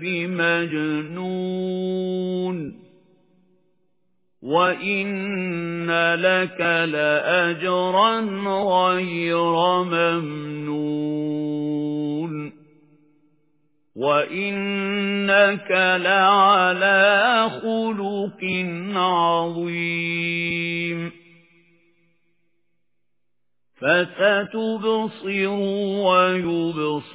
بمجنون وَإِنَّ لَكَ لَأَجْرًا غَيْرَ مَمْنُونٍ وَإِنَّكَ لَعَلَى خُلُقٍ عَظِيمٍ فَسَتُبْصِرُ وَيُبْصِرُونَ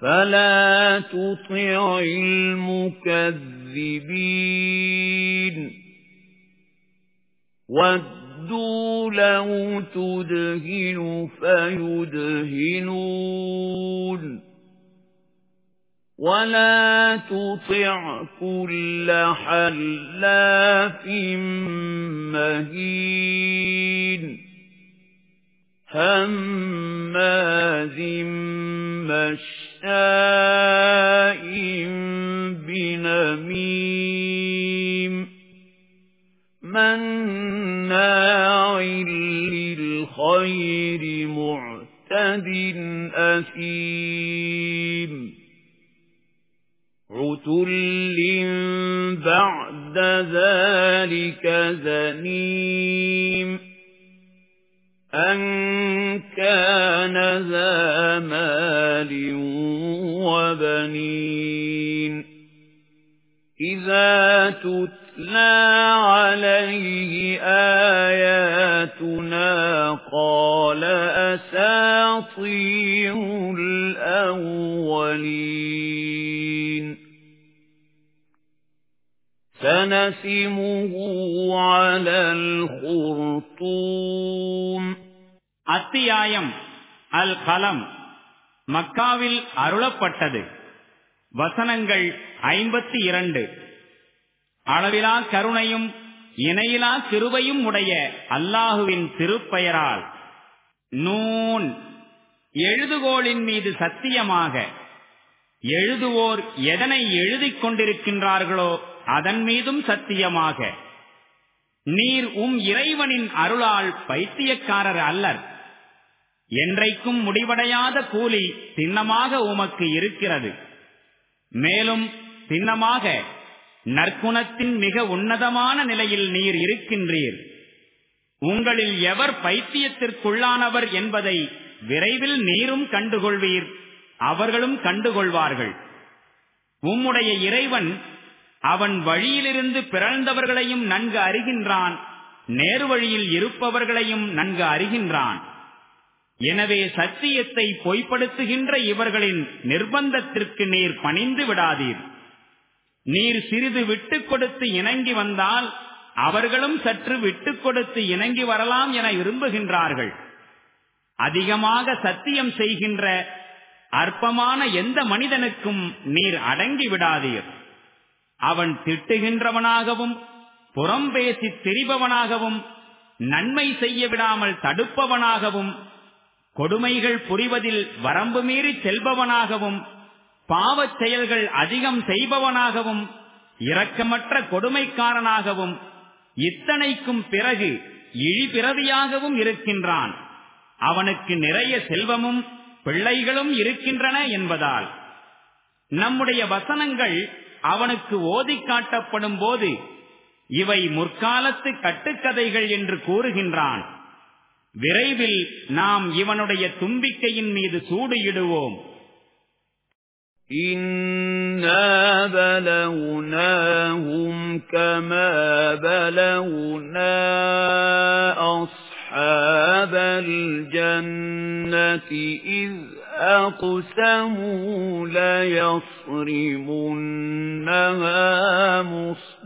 فَلَا تُطِعِ الْمُكَذِّبِينَ وَدُّوا لَوْ تُدْهِنُ فَيُدْهِنُونَ وَلَا تُطِعْ كُلَّ حَلَّافٍ مَّهِينٍ هَمَّازٍ مَّشَّاءٍ بِنَمِيمٍ مَّنَّاعٍ لِّلْخَيْرِ مُعْتَدٍ أَثِيمٍ عُتُلٍّ بَعْدَ ذَلِكَ زَنِيمٍ أَن كَانَ ذَا مَالٍ وَبَنِينَ إِذَا تُتْلَى عَلَيْهِ آيَاتُنَا قَالَ أَسَاطِيرُ الْأَوَّلِينَ سَنَسِمُهُ عَلَى الْخُرْطُومِ அத்தியாயம் அல் கலம் மக்காவில் அருளப்பட்டது. வசனங்கள் ஐம்பத்தி இரண்டு. அளவிலா கருணையும் இணையிலா கிருபையும் உடைய அல்லாஹுவின் திருப்பெயரால். நூன். எழுதுகோளின் மீது சத்தியமாக எழுதுவோர் எதனை எழுதிக் கொண்டிருக்கின்றார்களோ அதன் மீதும் சத்தியமாக. நீர் உம் இறைவனின் அருளால் பைத்தியக்காரர் அல்லர். என்றைக்கும் முடிவடையாத கூலி சின்னமாக உமக்கு இருக்கிறது. மேலும் சின்னமாக நற்குணத்தின் மிக உன்னதமான நிலையில் நீர் இருக்கின்றீர். உங்களில் எவர் பைத்தியத்திற்குள்ளானவர் என்பதை விரைவில் நீரும் கண்டுகொள்வீர். அவர்களும் கண்டுகொள்வார்கள். உம்முடைய இறைவன் அவன் வழியிலிருந்து பிறந்தவர்களையும் நன்கு அறிகின்றான். நேர்வழியில் இருப்பவர்களையும் நன்கு அறிகின்றான். எனவே சத்தியத்தை பொய்ப்படுத்துகின்ற இவர்களின் நிர்பந்தத்திற்கு நீர் பணிந்து விடாதீர். நீர் சிறிது விட்டுக் கொடுத்து இணங்கி வந்தால் அவர்களும் சற்று விட்டுக் கொடுத்து இணங்கி வரலாம் என விரும்புகின்றார்கள். அதிகமாக சத்தியம் செய்கின்ற அற்பமான எந்த மனிதனுக்கும் நீர் அடங்கி விடாதீர். அவன் திட்டுகின்றவனாகவும் புறம் பேசி திரிபவனாகவும் நன்மை செய்ய விடாமல் தடுப்பவனாகவும் கொடுமைகள் புரிவதில் வரம்பு மீறி செல்பவனாகவும் பாவச் செயல்கள் அதிகம் செய்பவனாகவும் இரக்கமற்ற கொடுமைக்காரனாகவும் இத்தனைக்கும் பிறகு இழிபிறவியாகவும் இருக்கின்றான். அவனுக்கு நிறைய செல்வமும் பிள்ளைகளும் இருக்கின்றன என்பதால். நம்முடைய வசனங்கள் அவனுக்கு ஓதி காட்டப்படும் போது இவை முற்காலத்து கட்டுக்கதைகள் என்று கூறுகின்றான். விரைவில் நாம் இவனுடைய தும்பிக்கையின் மீது சூடு இடுவோம் إِنَّ إِنَّا بَلَوْنَاهُمْ كَمَا بَلَوْنَا أَصْحَابَ الْجَنَّةِ إِذْ أَقْسَمُوا لَيَصْرِمُنَّهَا مُصْبِحِينَ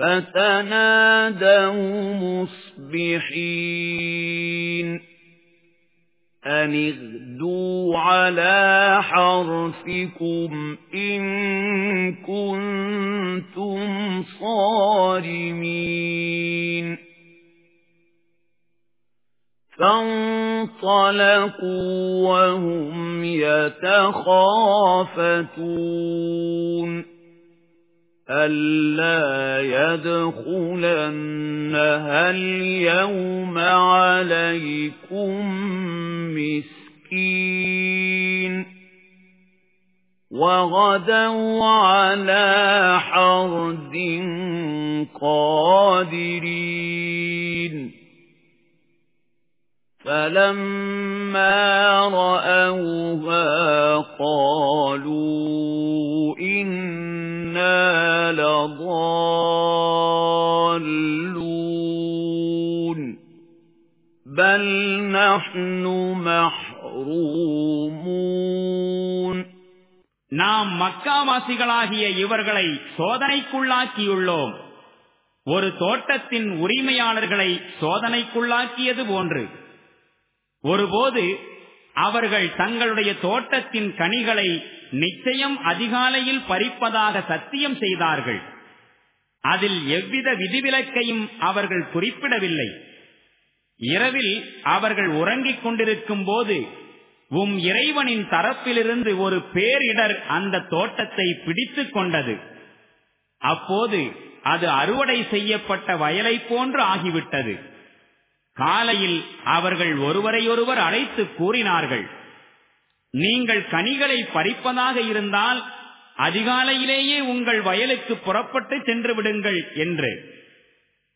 فَتَنَادَوْا مُصْبِحِينَ أَنِ اغْدُوا عَلَى حَرْثِكُمْ إِن كُنتُمْ صَارِمِينَ فَانطَلَقُوا وَهُمْ يَتَخَافَتُونَ أَلَّا يَدْخُلَنَّهَا الْيَوْمَ عَلَيْكُمْ مِسْكِينٌ وَغَدَوْا عَلَى حَرْدٍ قَادِرِينَ فَلَمَّا رَأَوْهَا قَالُوا إِنَّا لَضَالُّونَ بَلْ نَحْنُ مَحْرُومُونَ நாம் மக்காவாசிகளாகிய இவர்களை சோதனைக்குள்ளாக்கியுள்ளோம் ஒரு தோட்டத்தின் உரிமையாளர்களை சோதனைக்குள்ளாக்கியது போன்று ஒருபோது அவர்கள் தங்களுடைய தோட்டத்தின் கனிகளை நிச்சயம் அதிகாலையில் பறிப்பதாக சத்தியம் செய்தார்கள். அதில் எவ்வித விதிவிலக்கையும் அவர்கள் குறிப்பிடவில்லை. இரவில் அவர்கள் உறங்கிக் கொண்டிருக்கும் போது உம் இறைவனின் தரப்பிலிருந்து ஒரு பேரிடர் அந்த தோட்டத்தை பிடித்துக் கொண்டது. அப்போது அது அறுவடை செய்யப்பட்ட வயலை போன்று ஆகிவிட்டது. காலையில் அவர்கள் ஒருவரையொருவர் அழைத்து கூறினார்கள். நீங்கள் கனிகளை பறிப்பதாக இருந்தால் அதிகாலையிலேயே உங்கள் வயலுக்கு புறப்பட்டு சென்று விடுங்கள் என்று.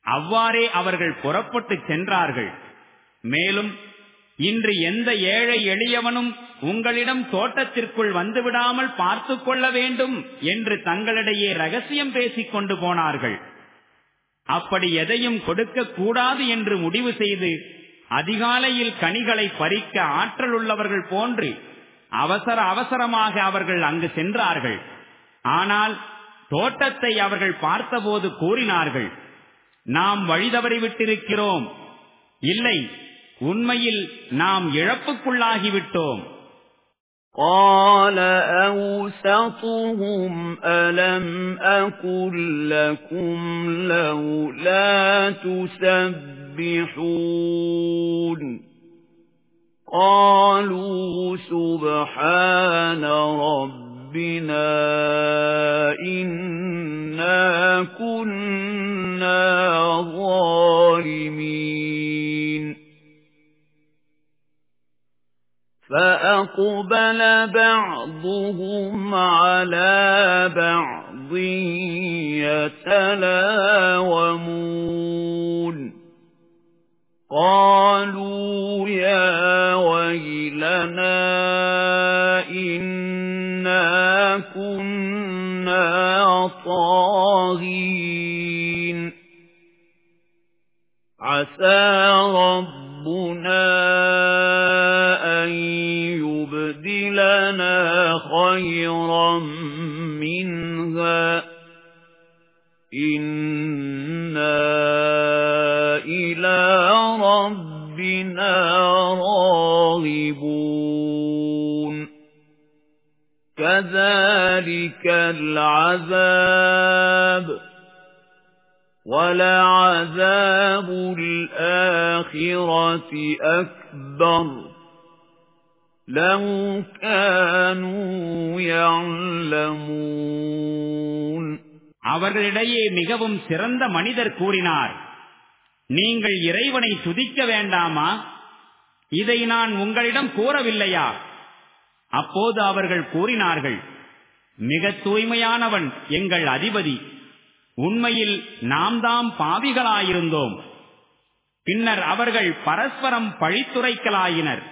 அவ்வாறே அவர்கள் புறப்பட்டு சென்றார்கள். மேலும் இன்று எந்த ஏழை எளியவனும் உங்களிடம் தோட்டத்திற்குள் வந்துவிடாமல் பார்த்து கொள்ள வேண்டும் என்று தங்களிடையே ரகசியம் பேசிக் கொண்டு போனார்கள். அப்படி எதையும் கொடுக்க கூடாது என்று முடிவு செய்து அதிகாலையில் கனிகளை பறிக்க ஆற்றல் உள்ளவர்கள் போன்று அவசர அவசரமாக அவர்கள் அங்கு சென்றார்கள் ஆனால் தோட்டத்தை அவர்கள் பார்த்தபோது கூறினார்கள் நாம் வழிதவறிவிட்டிருக்கிறோம் இல்லை உண்மையில் நாம் இழப்புக்குள்ளாகிவிட்டோம் قَالَ أَوْسَطُهُمْ أَلَمْ أَقُل لَّكُمْ لَوْلَا تُسَبِّحُونَ قَالُوا سُبْحَانَ رَبِّنَا إِنَّا كُنَّا ظَالِمِينَ. فَأَقْبَلَ بَعْضُهُمْ عَلَى بَعْضٍ يَتَلَاوَمُونَ عَسَى رَبُّنَا أَن يُبْدِلَنَا خَيْرًا مِنْهَا. إِنَّا إِلَى رَبِّنَا راغبون. كَذَلِكَ الْعَذَابُ. وَلَعَذَابُ الْآخِرَةِ أَكْبَرُ لَوْ كَانُوا يَعْلَمُونَ அவர்களிடையே மிகவும் சிறந்த மனிதர் கூறினார் நீங்கள் இறைவனை துதிக்க வேண்டாமா இதை நான் உங்களிடம் கூறவில்லையா அப்போது அவர்கள் கூறினார்கள் மிக தூய்மையானவன் எங்கள் அதிபதி உண்மையில் நாம் தாம் பாவிகளாயிருந்தோம். பின்னர் அவர்கள் பரஸ்பரம் பழித்துரைக்கலாயினர்.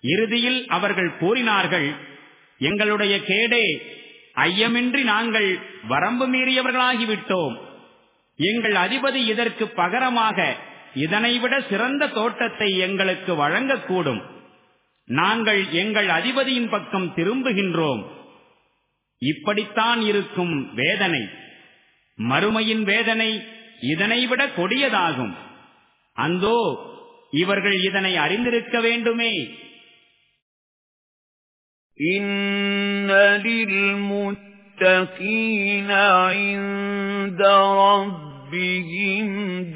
இறுதியில் அவர்கள் கூறினார்கள் எங்களுடைய கேடே ஐயமின்றி நாங்கள் வரம்பு மீறியவர்களாகிவிட்டோம். எங்கள் அதிபதி இதற்கு பகரமாக இதனைவிட சிறந்த தோட்டத்தை எங்களுக்கு வழங்கக்கூடும். நாங்கள் எங்கள் அதிபதியின் பக்கம் திரும்புகின்றோம். இப்படித்தான் இருக்கும் வேதனை. மறுமையின் வேதனை இதனைவிட கொடியதாகும் அந்தோ இவர்கள் இதனை அறிந்திருக்க வேண்டுமே إِنَّ لِلْمُتَّقِينَ عِندَ رَبِّهِمْ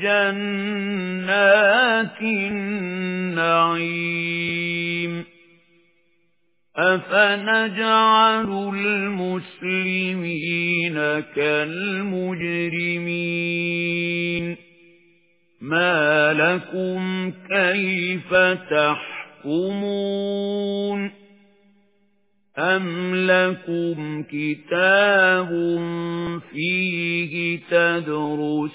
جَنَّاتِ النَّعِيمِ أَفَنَجْعَلُ الْمُسْلِمِينَ كَالْمُجْرِمِينَ. مَا لَكُمْ كَيْفَ تَحْكُمُونَ؟ أَمْ لَكُمْ كِتَابٌ فِيهِ تَدْرُسُونَ؟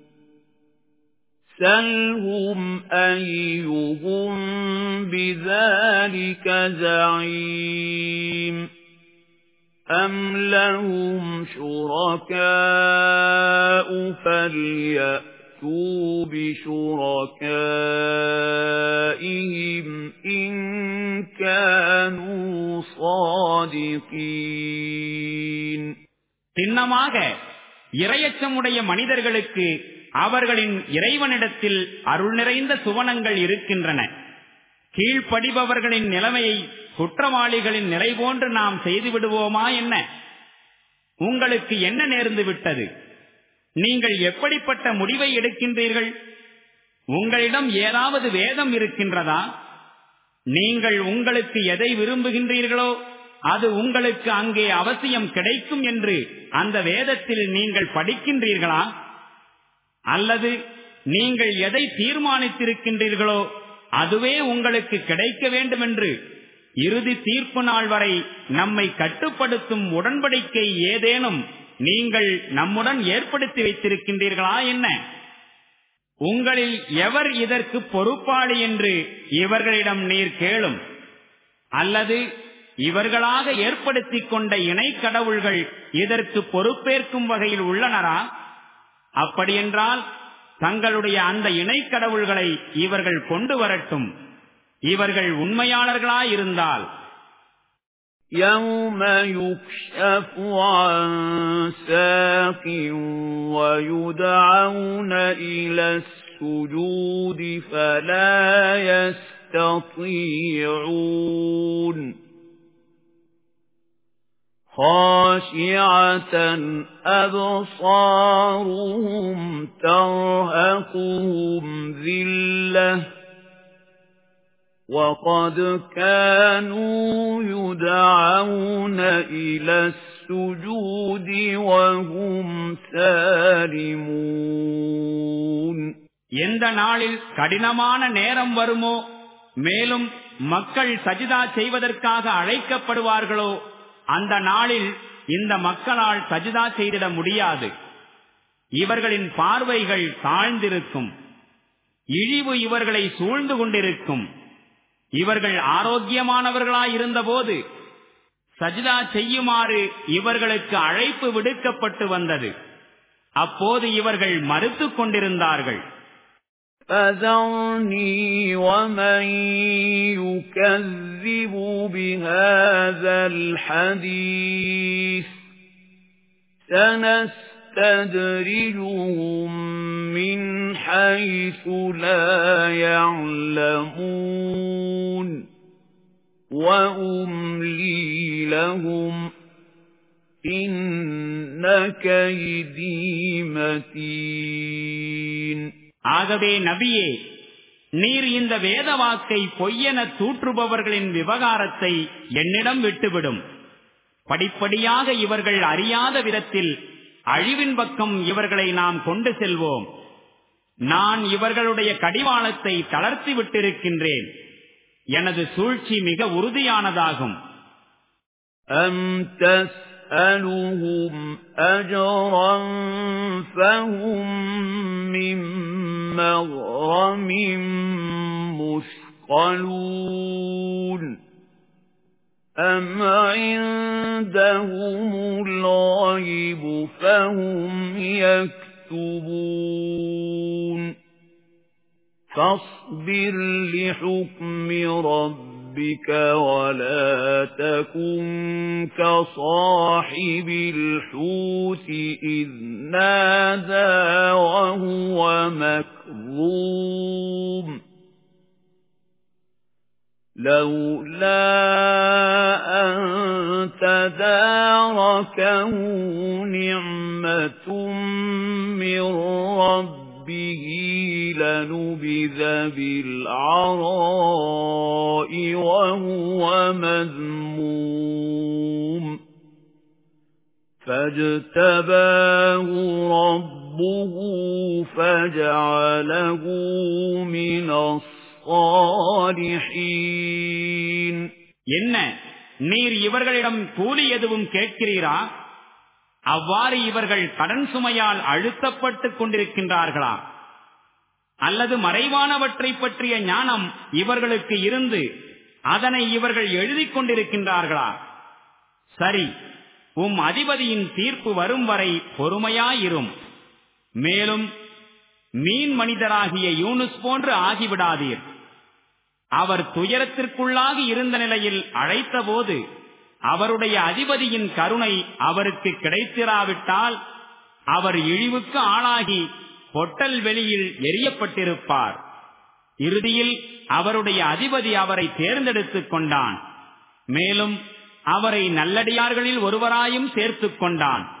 سَلْهُمْ أَيُّهُم بِذَلِكَ زَعِيمٌ أَمْ لَهُمْ شُرَكَاءُ فَلْيَأْتُوا بِشُرَكَائِهِمْ إِن كَانُوا صَادِقِينَ சின்னமாக இரையச்சமுடைய மனிதர்களுக்கு அவர்களின் இறைவனிடத்தில் அருள் நிறைந்த சுவனங்கள் இருக்கின்றன. கீழ்ப்படிபவர்களின் நிலைமையை குற்றவாளிகளின் நிலை போன்று நாம் செய்து விடுவோமா என்ன? உங்களுக்கு என்ன நேர்ந்து விட்டது? நீங்கள் எப்படிப்பட்ட முடிவை எடுக்கின்றீர்கள்? உங்களிடம் ஏதாவது வேதம் இருக்கின்றதா? நீங்கள் உங்களுக்கு எதை விரும்புகின்றீர்களோ அது உங்களுக்கு அங்கே அவசியம் கிடைக்கும் என்று அந்த வேதத்தில் நீங்கள் படிக்கின்றீர்களா? அல்லது நீங்கள் எதை தீர்மானித்திருக்கின்றீர்களோ அதுவே உங்களுக்கு கிடைக்க வேண்டும் என்று இறுதி தீர்ப்பு நாள் வரை நம்மை கட்டுப்படுத்தும் உடன்படிக்கை ஏதேனும் நீங்கள் நம்முடன் ஏற்படுத்தி வைத்திருக்கின்றீர்களா என்ன? உங்களில் எவர் இதற்கு பொறுப்பாளி என்று இவர்களிடம் நீர் கேளும். அல்லது இவர்களாக ஏற்படுத்திக் கொண்ட இணை கடவுள்கள் இதற்கு பொறுப்பேற்கும் வகையில் உள்ளனரா? அப்படியென்றால் தங்களுடைய அந்த இணை கடவுள்களை இவர்கள் கொண்டு வரட்டும் இவர்கள் உண்மையாளர்களாயிருந்தால் يَوْمَ يُكْشَفُ عَن سَاقٍ وَيُدْعَوْنَ إِلَى السُّجُودِ فَلَا يَسْتَطِيعُونَ خَاشِعَةً أَبْصَارُهُمْ تَرْهَقُهُمْ ذِلَّةٌ وَقَدْ كَانُوا يُدْعَوْنَ إِلَى السُّجُودِ وَهُمْ سَالِمُونَ எந்த நாளில் கடினமான நேரம் வருமோ மேலும் மக்கள் சஜிதா செய்வதற்காக அழைக்கப்படுவார்களோ அந்த நாளில் இந்த மக்களால் சஜிதா செய்திட முடியாது. இவர்களின் பார்வைகள் தாழ்ந்திருக்கும். இழிவு இவர்களை சூழ்ந்து கொண்டிருக்கும். இவர்கள் ஆரோக்கியமானவர்களாயிருந்தபோது சஜிதா செய்யுமாறு இவர்களுக்கு அழைப்பு விடுக்கப்பட்டு வந்தது. அப்போது இவர்கள் மறுத்துக் கொண்டிருந்தார்கள். فَذَرْنِي وَمَن يُكَذِّبُ بِهَذَا الْحَدِيثِ. سَنَسْتَدْرِجُهُم مِّنْ حَيْثُ لَا يَعْلَمُونَ. وَأُمْلِي لَهُمْ إِنَّ كَيْدِي مَتِينٌ. ஆகவே நபியே நீர் இந்த வேத வாக்கை பொய்யென தூற்றுபவர்களின் விவகாரத்தை என்னிடம் விட்டுவிடும். படிப்படியாக இவர்கள் அறியாத விதத்தில் அழிவின் பக்கம் இவர்களை நாம் கொண்டு செல்வோம். நான் இவர்களுடைய கடிவாளத்தை தளர்த்தி விட்டிருக்கின்றேன். எனது சூழ்ச்சி மிக உறுதியானதாகும். أَمْ تَسْأَلُهُمْ أَجْرًا فَهُمْ مِنْ مَغْرَمٍ مُثْقَلُونَ أَمْ عِندَهُمُ الْغَيْبُ فَهُمْ يَكْتُبُونَ فاصبر لحكم ربك ولا تكن كصاحب الحوت إذ نادى وهو مكظوم لولا أن تداركه نعمة لنبذ بالعراء وهو مذموم فاجتباه ربه فجعله من الصالحين என்ன நீர் இவர்களிடம் கூலி எதுவும் கேட்கிறீரா அவ்வாறு இவர்கள் கடன் சுமையால் அழுத்தப்பட்டுக் கொண்டிருக்கின்றார்களா அல்லது மறைவானவற்றை பற்றிய ஞானம் இவர்களுக்கு இருந்து அதனை இவர்கள் எழுதிக் கொண்டிருக்கின்றார்களா? சரி உம் அதிபதியின் தீர்ப்பு வரும் வரை பொறுமையாயிரும். மேலும் மீன் மனிதராகிய யூனுஸ் போன்று ஆகிவிடாதீர். அவர் துயரத்திற்குள்ளாகி இருந்த நிலையில் அழைத்தபோது அவருடைய அதிபதியின் கருணை அவருக்கு கிடைத்திராவிட்டால் அவர் இழிவுக்கு ஆளாகி பொட்டல் வெளியில் எரியப்பட்டிருப்பார் இறுதியில் அவருடைய அதிபதி அவரை தேர்ந்தெடுத்துக் கொண்டான். மேலும் அவரை நல்லடியார்களில் ஒருவராயும் சேர்த்துக் கொண்டான்.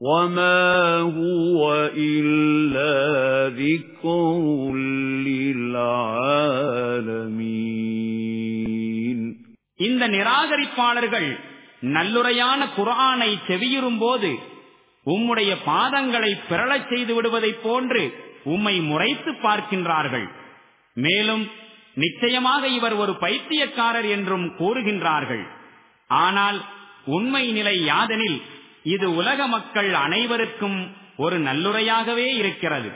وَمَا هُوَ إِلَّا ذِكْرٌ لِلْعَالَمِينَ இந்த நிராகரிப்பாளர்கள் நல்லுரையான குர்ஆனை செவியுறும் போது உம்முடைய பாதங்களை பிறழச் செய்து விடுவதைப் போன்று உம்மை முறைத்து பார்க்கின்றார்கள் மேலும் நிச்சயமாக இவர் ஒரு பைத்தியக்காரர் என்றும் கூறுகின்றார்கள் ஆனால் உண்மை நிலை யாதெனில் இது உலக மக்கள் அனைவருக்கும் ஒரு நல்லுரையாகவே இருக்கிறது.